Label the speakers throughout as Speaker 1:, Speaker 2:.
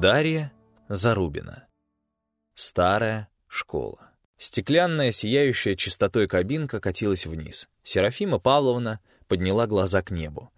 Speaker 1: Дарья Зарубина. Старая школа. Стеклянная, сияющая чистотой кабинка катилась вниз. Серафима Павловна подняла глаза к небу.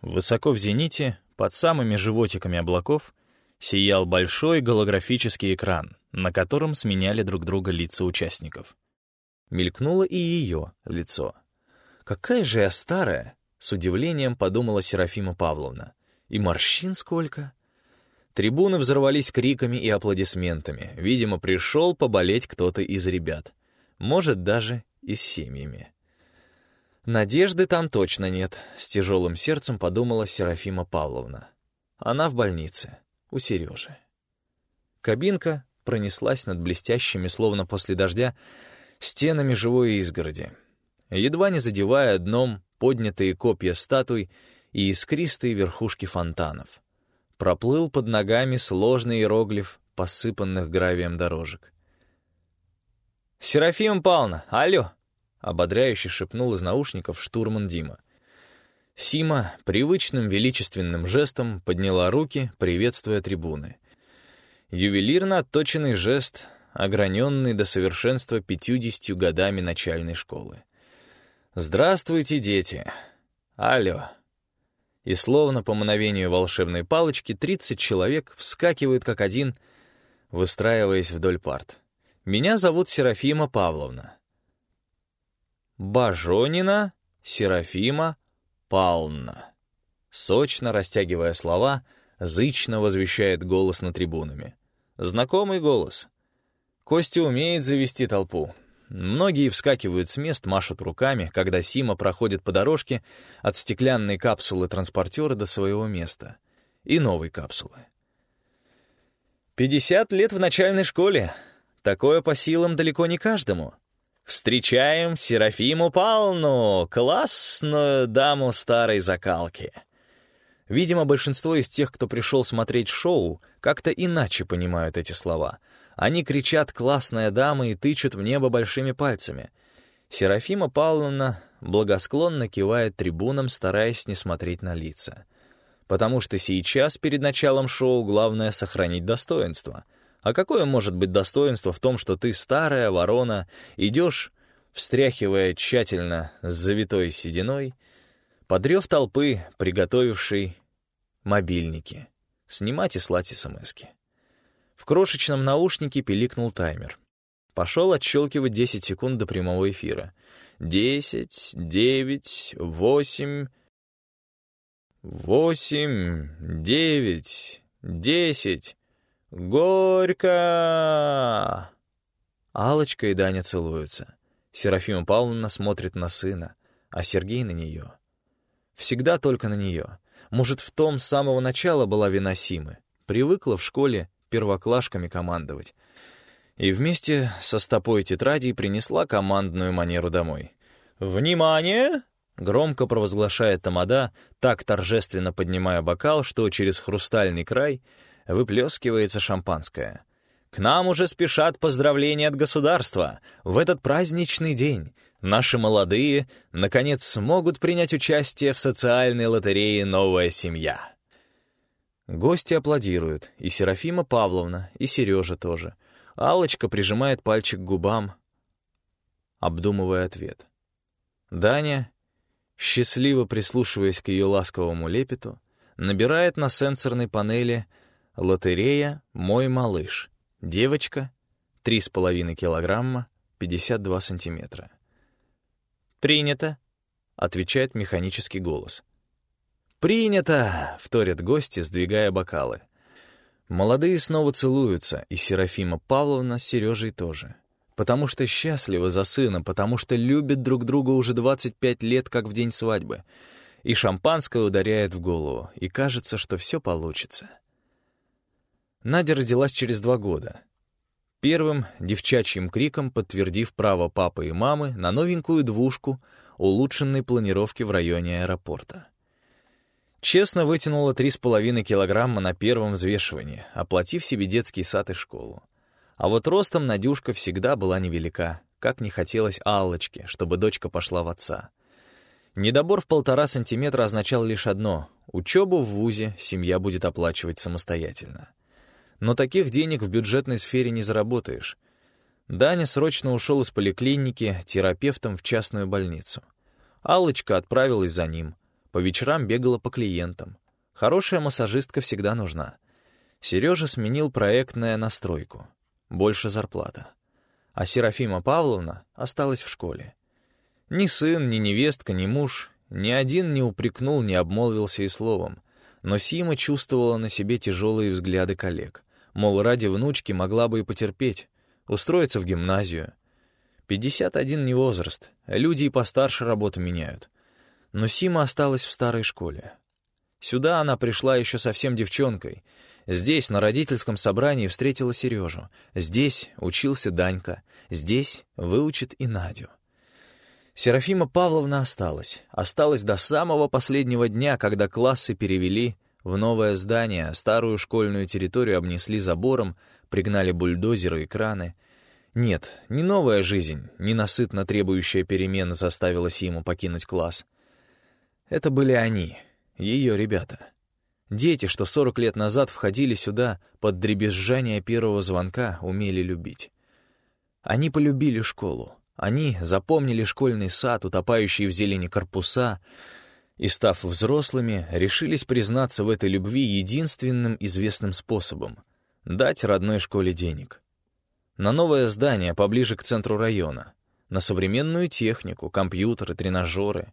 Speaker 1: Высоко в зените, под самыми животиками облаков, сиял большой голографический экран, на котором сменяли друг друга лица участников. Мелькнуло и ее лицо. «Какая же я старая!» — с удивлением подумала Серафима Павловна. «И морщин сколько!» Трибуны взорвались криками и аплодисментами. Видимо, пришел поболеть кто-то из ребят. Может, даже и с семьями. Надежды там точно нет, с тяжелым сердцем подумала Серафима Павловна. Она в больнице, у Сережи. Кабинка пронеслась над блестящими, словно после дождя, стенами живой изгороди, едва не задевая дном поднятые копья статуй и искристые верхушки фонтанов проплыл под ногами сложный иероглиф посыпанных гравием дорожек. «Серафима Павловна, алло!» — ободряюще шепнул из наушников штурман Дима. Сима привычным величественным жестом подняла руки, приветствуя трибуны. Ювелирно отточенный жест, ограненный до совершенства пятьюдесятью годами начальной школы. «Здравствуйте, дети! Алло!» И словно по мановению волшебной палочки 30 человек вскакивают как один, выстраиваясь вдоль парт. Меня зовут Серафима Павловна. Бажонина Серафима Павловна. Сочно растягивая слова, зычно возвещает голос на трибунами. Знакомый голос. Костя умеет завести толпу. Многие вскакивают с мест, машут руками, когда Сима проходит по дорожке от стеклянной капсулы транспортера до своего места. И новой капсулы. «Пятьдесят лет в начальной школе. Такое по силам далеко не каждому. Встречаем Серафиму Павловну, классную даму старой закалки». Видимо, большинство из тех, кто пришел смотреть шоу, как-то иначе понимают эти слова — они кричат «классная дама» и тычут в небо большими пальцами. Серафима Павловна благосклонно кивает трибунам, стараясь не смотреть на лица. Потому что сейчас, перед началом шоу, главное — сохранить достоинство. А какое может быть достоинство в том, что ты старая ворона, идешь, встряхивая тщательно с завитой сединой, подрев толпы, приготовившей мобильники, снимать и слать смски. В крошечном наушнике пиликнул таймер. Пошел отщелкивать 10 секунд до прямого эфира. Десять, девять, восемь... Восемь, девять, десять... Горько! Алочка и Даня целуются. Серафима Павловна смотрит на сына, а Сергей на нее. Всегда только на нее. Может, в том с самого начала была вина Симы. Привыкла в школе первоклашками командовать. И вместе со стопой тетрадей принесла командную манеру домой. «Внимание!» — громко провозглашает Тамада, так торжественно поднимая бокал, что через хрустальный край выплескивается шампанское. «К нам уже спешат поздравления от государства. В этот праздничный день наши молодые, наконец, смогут принять участие в социальной лотерее «Новая семья». Гости аплодируют, и Серафима Павловна, и Сережа тоже. Алочка прижимает пальчик к губам, обдумывая ответ. Даня, счастливо прислушиваясь к ее ласковому лепету, набирает на сенсорной панели «Лотерея «Мой малыш». Девочка, 3,5 килограмма, 52 сантиметра. «Принято», — отвечает механический голос. «Принято!» — вторят гости, сдвигая бокалы. Молодые снова целуются, и Серафима Павловна с Сережей тоже. Потому что счастливы за сына, потому что любят друг друга уже 25 лет, как в день свадьбы. И шампанское ударяет в голову, и кажется, что все получится. Надя родилась через два года. Первым девчачьим криком подтвердив право папы и мамы на новенькую двушку улучшенной планировки в районе аэропорта. Честно вытянула три с половиной килограмма на первом взвешивании, оплатив себе детский сад и школу. А вот ростом Надюшка всегда была невелика, как не хотелось Аллочке, чтобы дочка пошла в отца. Недобор в полтора сантиметра означал лишь одно — учебу в ВУЗе семья будет оплачивать самостоятельно. Но таких денег в бюджетной сфере не заработаешь. Даня срочно ушел из поликлиники терапевтом в частную больницу. Аллочка отправилась за ним. По вечерам бегала по клиентам. Хорошая массажистка всегда нужна. Сережа сменил проектная настройку. Больше зарплата. А Серафима Павловна осталась в школе. Ни сын, ни невестка, ни муж, ни один не упрекнул, не обмолвился и словом. Но Сима чувствовала на себе тяжелые взгляды коллег. Мол, ради внучки могла бы и потерпеть, устроиться в гимназию. 51 не возраст, люди и постарше работу меняют. Но Сима осталась в старой школе. Сюда она пришла еще совсем девчонкой. Здесь, на родительском собрании, встретила Сережу. Здесь учился Данька. Здесь выучит и Надю. Серафима Павловна осталась. Осталась до самого последнего дня, когда классы перевели в новое здание, старую школьную территорию обнесли забором, пригнали бульдозеры и краны. Нет, не новая жизнь, ненасытно требующая перемен заставила Симу покинуть класс. Это были они, ее ребята. Дети, что 40 лет назад входили сюда под дребезжание первого звонка, умели любить. Они полюбили школу. Они запомнили школьный сад, утопающий в зелени корпуса, и, став взрослыми, решились признаться в этой любви единственным известным способом — дать родной школе денег. На новое здание поближе к центру района, на современную технику, компьютеры, тренажеры.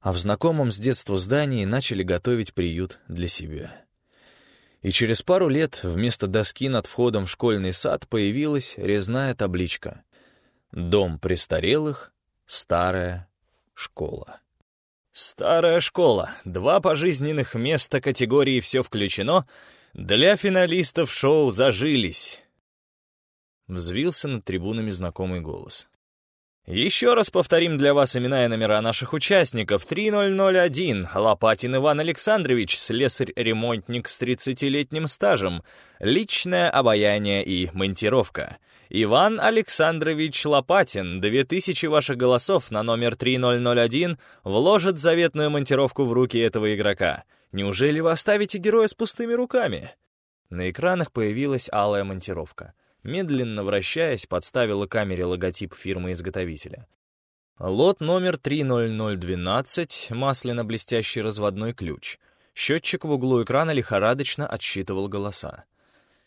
Speaker 1: А в знакомом с детства здании начали готовить приют для себя. И через пару лет вместо доски над входом в школьный сад появилась резная табличка Дом престарелых, старая школа. Старая школа. Два пожизненных места категории «Все включено» для финалистов шоу зажились. Взвился над трибунами знакомый голос. Еще раз повторим для вас имена и номера наших участников. 3001. Лопатин Иван Александрович, слесарь-ремонтник с 30-летним стажем. Личное обаяние и монтировка. Иван Александрович Лопатин, 2000 ваших голосов на номер 3001 вложит заветную монтировку в руки этого игрока. Неужели вы оставите героя с пустыми руками? На экранах появилась алая монтировка. Медленно вращаясь, подставила камере логотип фирмы-изготовителя. Лот номер 30012, масляно-блестящий разводной ключ. Счетчик в углу экрана лихорадочно отсчитывал голоса.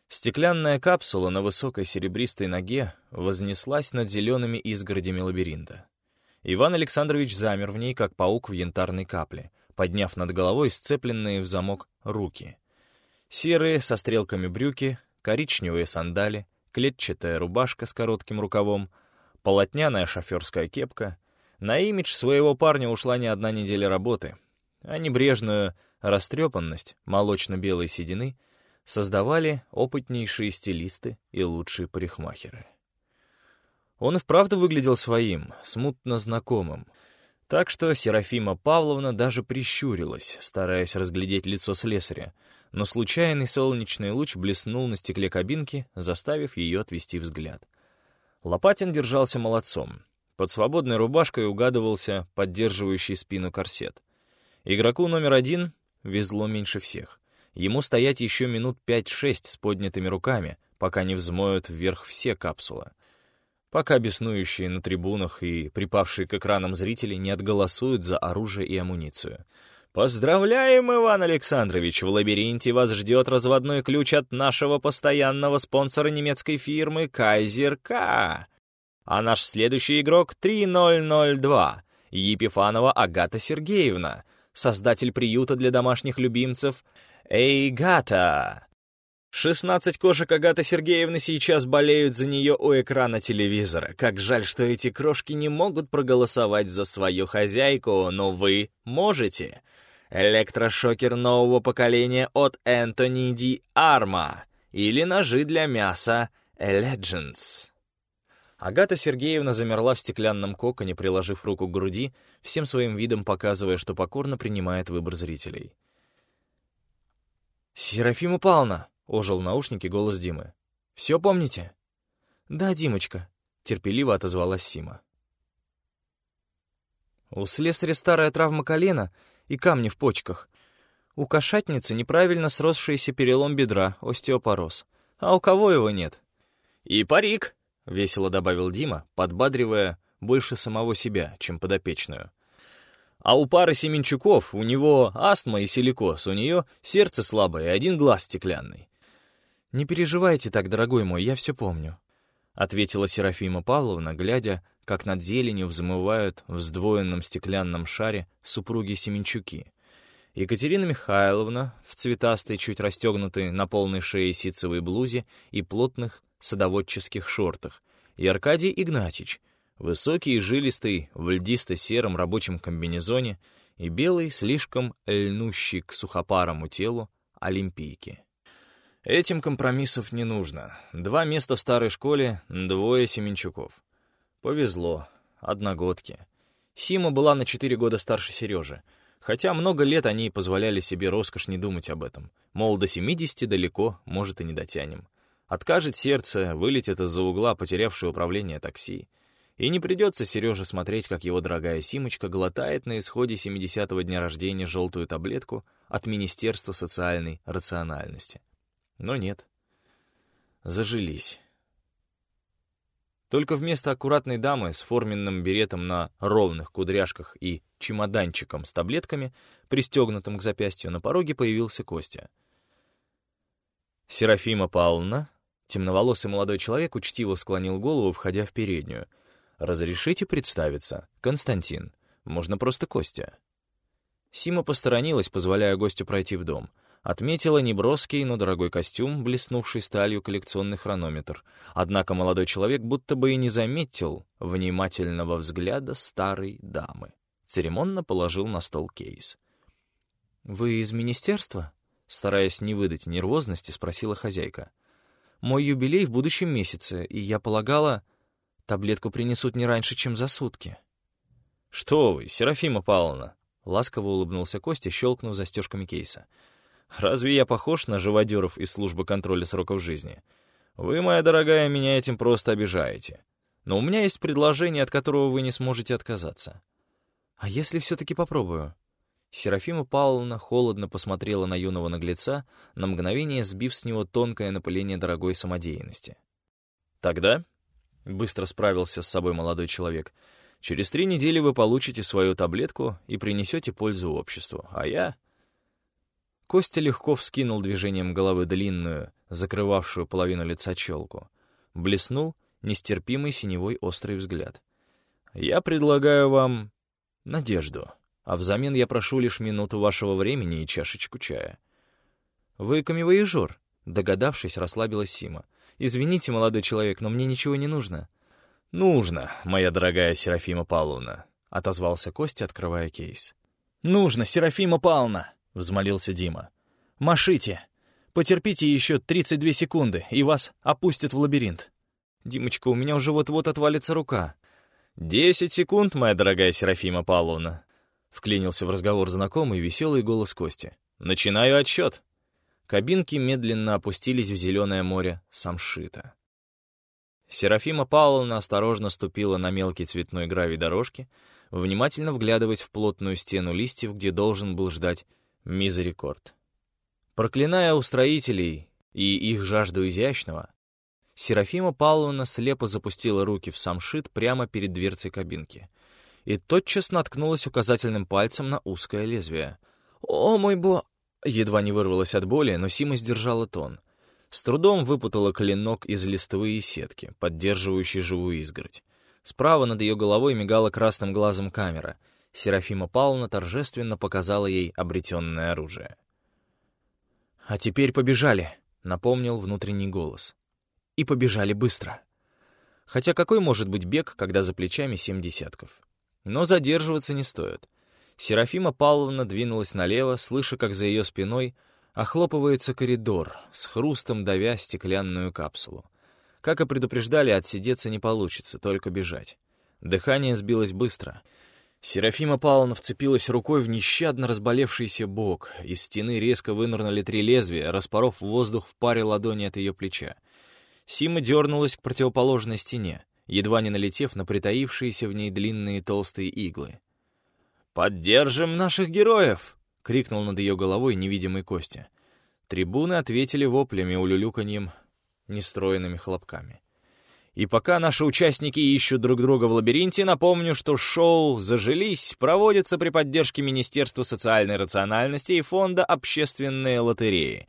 Speaker 1: Стеклянная капсула на высокой серебристой ноге вознеслась над зелеными изгородями лабиринта. Иван Александрович замер в ней, как паук в янтарной капле, подняв над головой сцепленные в замок руки. Серые со стрелками брюки, коричневые сандали, клетчатая рубашка с коротким рукавом, полотняная шоферская кепка. На имидж своего парня ушла не одна неделя работы, а небрежную растрепанность молочно-белой седины — создавали опытнейшие стилисты и лучшие парикмахеры. Он и вправду выглядел своим, смутно знакомым, так что Серафима Павловна даже прищурилась, стараясь разглядеть лицо слесаря, но случайный солнечный луч блеснул на стекле кабинки, заставив ее отвести взгляд. Лопатин держался молодцом. Под свободной рубашкой угадывался поддерживающий спину корсет. Игроку номер один везло меньше всех. Ему стоять еще минут 5-6 с поднятыми руками, пока не взмоют вверх все капсулы. Пока беснующие на трибунах и припавшие к экранам зрители не отголосуют за оружие и амуницию. «Поздравляем, Иван Александрович! В лабиринте вас ждет разводной ключ от нашего постоянного спонсора немецкой фирмы «Кайзер К». А наш следующий игрок — 3002, Епифанова Агата Сергеевна, создатель приюта для домашних любимцев — «Эй, Гата!» Шестнадцать кошек Агаты Сергеевны сейчас болеют за нее у экрана телевизора. Как жаль, что эти крошки не могут проголосовать за свою хозяйку, но вы можете. Электрошокер нового поколения от Энтони Ди Арма или ножи для мяса Legends. Агата Сергеевна замерла в стеклянном коконе, приложив руку к груди, всем своим видом показывая, что покорно принимает выбор зрителей. «Серафима Павловна!» — ожил в наушнике голос Димы. «Все помните?» «Да, Димочка», — терпеливо отозвалась Сима. «У слесаря старая травма колена и камни в почках. У кошатницы неправильно сросшийся перелом бедра, остеопороз. А у кого его нет? «И парик», — весело добавил Дима, подбадривая больше самого себя, чем подопечную. А у пары Семенчуков у него астма и силикоз, у нее сердце слабое и один глаз стеклянный. «Не переживайте так, дорогой мой, я все помню», — ответила Серафима Павловна, глядя, как над зеленью взмывают в сдвоенном стеклянном шаре супруги Семенчуки. Екатерина Михайловна в цветастой, чуть расстегнутой на полной шее ситцевой блузе и плотных садоводческих шортах, и Аркадий Игнатьич — Высокий и жилистый, в льдисто-сером рабочем комбинезоне и белый, слишком льнущий к сухопарому телу, олимпийки. Этим компромиссов не нужно. Два места в старой школе, двое Семенчуков. Повезло. Одногодки. Сима была на четыре года старше Сережи, хотя много лет они позволяли себе роскошь не думать об этом. Мол, до 70 далеко, может, и не дотянем. Откажет сердце, вылетит из-за угла, потерявшее управление такси. И не придется Сереже смотреть, как его дорогая Симочка глотает на исходе 70-го дня рождения желтую таблетку от Министерства социальной рациональности. Но нет. Зажились. Только вместо аккуратной дамы с форменным беретом на ровных кудряшках и чемоданчиком с таблетками, пристегнутым к запястью, на пороге появился Костя. Серафима Павловна, темноволосый молодой человек, учтиво склонил голову, входя в переднюю — «Разрешите представиться? Константин. Можно просто Костя». Сима посторонилась, позволяя гостю пройти в дом. Отметила неброский, но дорогой костюм, блеснувший сталью коллекционный хронометр. Однако молодой человек будто бы и не заметил внимательного взгляда старой дамы. Церемонно положил на стол кейс. «Вы из министерства?» Стараясь не выдать нервозности, спросила хозяйка. «Мой юбилей в будущем месяце, и я полагала...» Таблетку принесут не раньше, чем за сутки. «Что вы, Серафима Павловна!» — ласково улыбнулся Костя, щелкнув застежками кейса. «Разве я похож на живодеров из службы контроля сроков жизни? Вы, моя дорогая, меня этим просто обижаете. Но у меня есть предложение, от которого вы не сможете отказаться». «А если все-таки попробую?» Серафима Павловна холодно посмотрела на юного наглеца, на мгновение сбив с него тонкое напыление дорогой самодеятельности. «Тогда — быстро справился с собой молодой человек. «Через три недели вы получите свою таблетку и принесете пользу обществу, а я...» Костя легко вскинул движением головы длинную, закрывавшую половину лица челку. Блеснул нестерпимый синевой острый взгляд. «Я предлагаю вам надежду, а взамен я прошу лишь минуту вашего времени и чашечку чая». «Вы камевоежор», — догадавшись, расслабилась Сима. «Извините, молодой человек, но мне ничего не нужно». «Нужно, моя дорогая Серафима Павловна», — отозвался Костя, открывая кейс. «Нужно, Серафима Павловна!» — взмолился Дима. «Машите! Потерпите еще 32 секунды, и вас опустят в лабиринт. Димочка, у меня уже вот-вот отвалится рука». «Десять секунд, моя дорогая Серафима Павловна», — вклинился в разговор знакомый веселый голос Кости. «Начинаю отсчет». Кабинки медленно опустились в зеленое море самшита. Серафима Павловна осторожно ступила на мелкий цветной гравий дорожки, внимательно вглядываясь в плотную стену листьев, где должен был ждать мизерикорд. Проклиная устроителей и их жажду изящного, Серафима Павловна слепо запустила руки в самшит прямо перед дверцей кабинки и тотчас наткнулась указательным пальцем на узкое лезвие. «О, мой бо...» Едва не вырвалась от боли, но Сима сдержала тон. С трудом выпутала клинок из листвы и сетки, поддерживающей живую изгородь. Справа над ее головой мигала красным глазом камера. Серафима Павловна торжественно показала ей обретенное оружие. «А теперь побежали», — напомнил внутренний голос. «И побежали быстро». Хотя какой может быть бег, когда за плечами семь десятков? Но задерживаться не стоит. Серафима Павловна двинулась налево, слыша, как за ее спиной охлопывается коридор, с хрустом давя стеклянную капсулу. Как и предупреждали, отсидеться не получится, только бежать. Дыхание сбилось быстро. Серафима Павловна вцепилась рукой в нещадно разболевшийся бок. Из стены резко вынырнули три лезвия, распоров воздух в паре ладони от ее плеча. Сима дернулась к противоположной стене, едва не налетев на притаившиеся в ней длинные толстые иглы. «Поддержим наших героев!» —— крикнул над ее головой невидимый Костя. Трибуны ответили воплями, улюлюканьем, нестроенными хлопками. И пока наши участники ищут друг друга в лабиринте, напомню, что шоу «Зажились» проводится при поддержке Министерства социальной рациональности и Фонда общественные лотереи.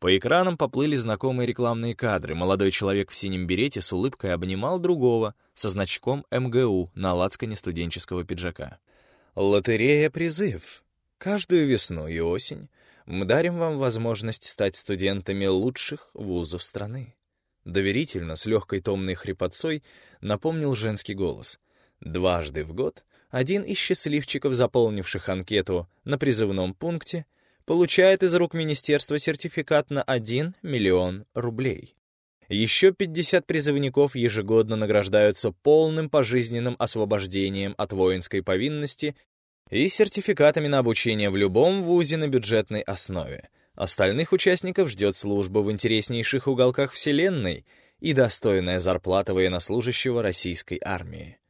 Speaker 1: По экранам поплыли знакомые рекламные кадры. Молодой человек в синем берете с улыбкой обнимал другого со значком МГУ на лацкане студенческого пиджака. «Лотерея «Призыв». Каждую весну и осень мы дарим вам возможность стать студентами лучших вузов страны. Доверительно, с легкой томной хрипотцой, напомнил женский голос. Дважды в год один из счастливчиков, заполнивших анкету на призывном пункте, получает из рук министерства сертификат на 1 миллион рублей. Еще 50 призывников ежегодно награждаются полным пожизненным освобождением от воинской повинности и сертификатами на обучение в любом вузе на бюджетной основе — Остальных участников ждет служба в интереснейших уголках Вселенной и достойная зарплата военнослужащего российской армии.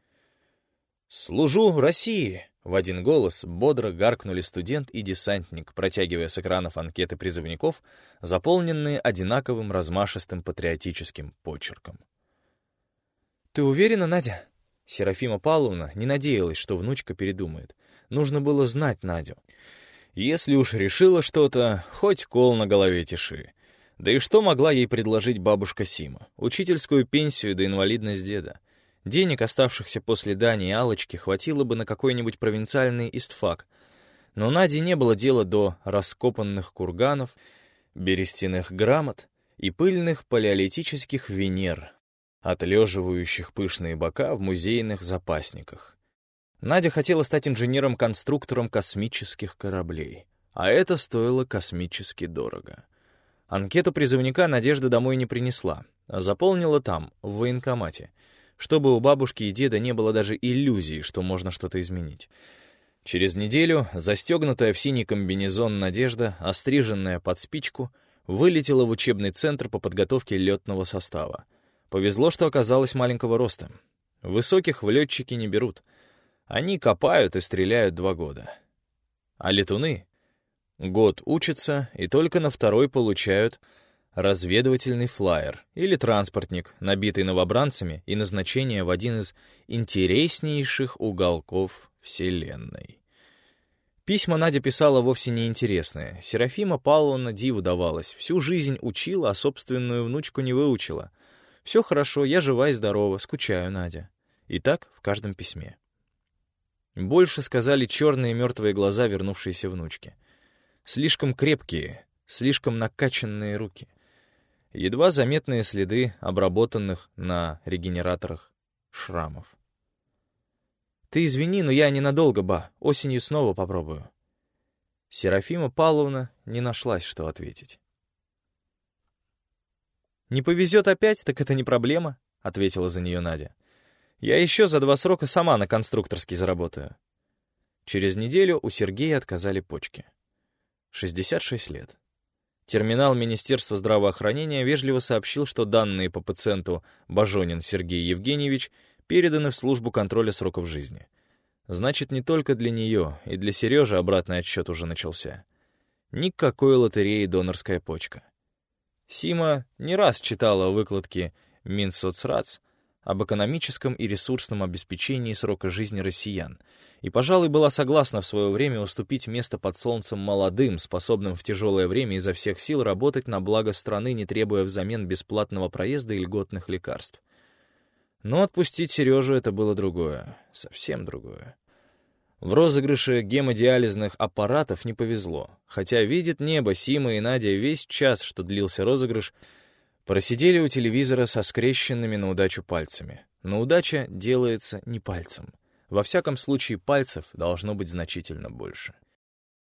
Speaker 1: «Служу России!» — в один голос бодро гаркнули студент и десантник, протягивая с экранов анкеты призывников, заполненные одинаковым размашистым патриотическим почерком. «Ты уверена, Надя?» Серафима Павловна не надеялась, что внучка передумает. Нужно было знать Надю. Если уж решила что-то, хоть кол на голове тиши. Да и что могла ей предложить бабушка Сима? Учительскую пенсию да инвалидность деда. Денег, оставшихся после Дани и Алочки, хватило бы на какой-нибудь провинциальный истфак. Но Наде не было дела до раскопанных курганов, берестяных грамот и пыльных палеолитических Венер, отлеживающих пышные бока в музейных запасниках. Надя хотела стать инженером-конструктором космических кораблей, а это стоило космически дорого. Анкету призывника Надежда домой не принесла, а заполнила там, в военкомате, чтобы у бабушки и деда не было даже иллюзии, что можно что-то изменить. Через неделю, застегнутая в синий комбинезон Надежда, остриженная под спичку, вылетела в учебный центр по подготовке летного состава. Повезло, что оказалась маленького роста. Высоких в летчики не берут — они копают и стреляют два года. А летуны год учатся и только на второй получают разведывательный флайер или транспортник, набитый новобранцами и назначение в один из интереснейших уголков Вселенной. Письма Надя писала вовсе не интересные. Серафима Павловна диву давалась. Всю жизнь учила, а собственную внучку не выучила. «Все хорошо, я жива и здорова, скучаю, Надя». И так в каждом письме. Больше сказали черные мертвые глаза вернувшейся внучки. Слишком крепкие, слишком накачанные руки. Едва заметные следы обработанных на регенераторах шрамов. «Ты извини, но я ненадолго, ба. Осенью снова попробую». Серафима Павловна не нашлась, что ответить. «Не повезет опять, так это не проблема», — ответила за нее Надя. Я еще за два срока сама на конструкторский заработаю. Через неделю у Сергея отказали почки. 66 лет. Терминал Министерства здравоохранения вежливо сообщил, что данные по пациенту Бажонин Сергей Евгеньевич переданы в службу контроля сроков жизни. Значит, не только для нее, и для Сережи обратный отсчет уже начался. Никакой лотереи донорская почка. Сима не раз читала выкладки Минсоцрац об экономическом и ресурсном обеспечении срока жизни россиян, и, пожалуй, была согласна в свое время уступить место под солнцем молодым, способным в тяжелое время изо всех сил работать на благо страны, не требуя взамен бесплатного проезда и льготных лекарств. Но отпустить Сережу это было другое, совсем другое. В розыгрыше гемодиализных аппаратов не повезло, хотя видит небо Сима и Надя весь час, что длился розыгрыш, Просидели у телевизора со скрещенными на удачу пальцами. Но удача делается не пальцем. Во всяком случае, пальцев должно быть значительно больше.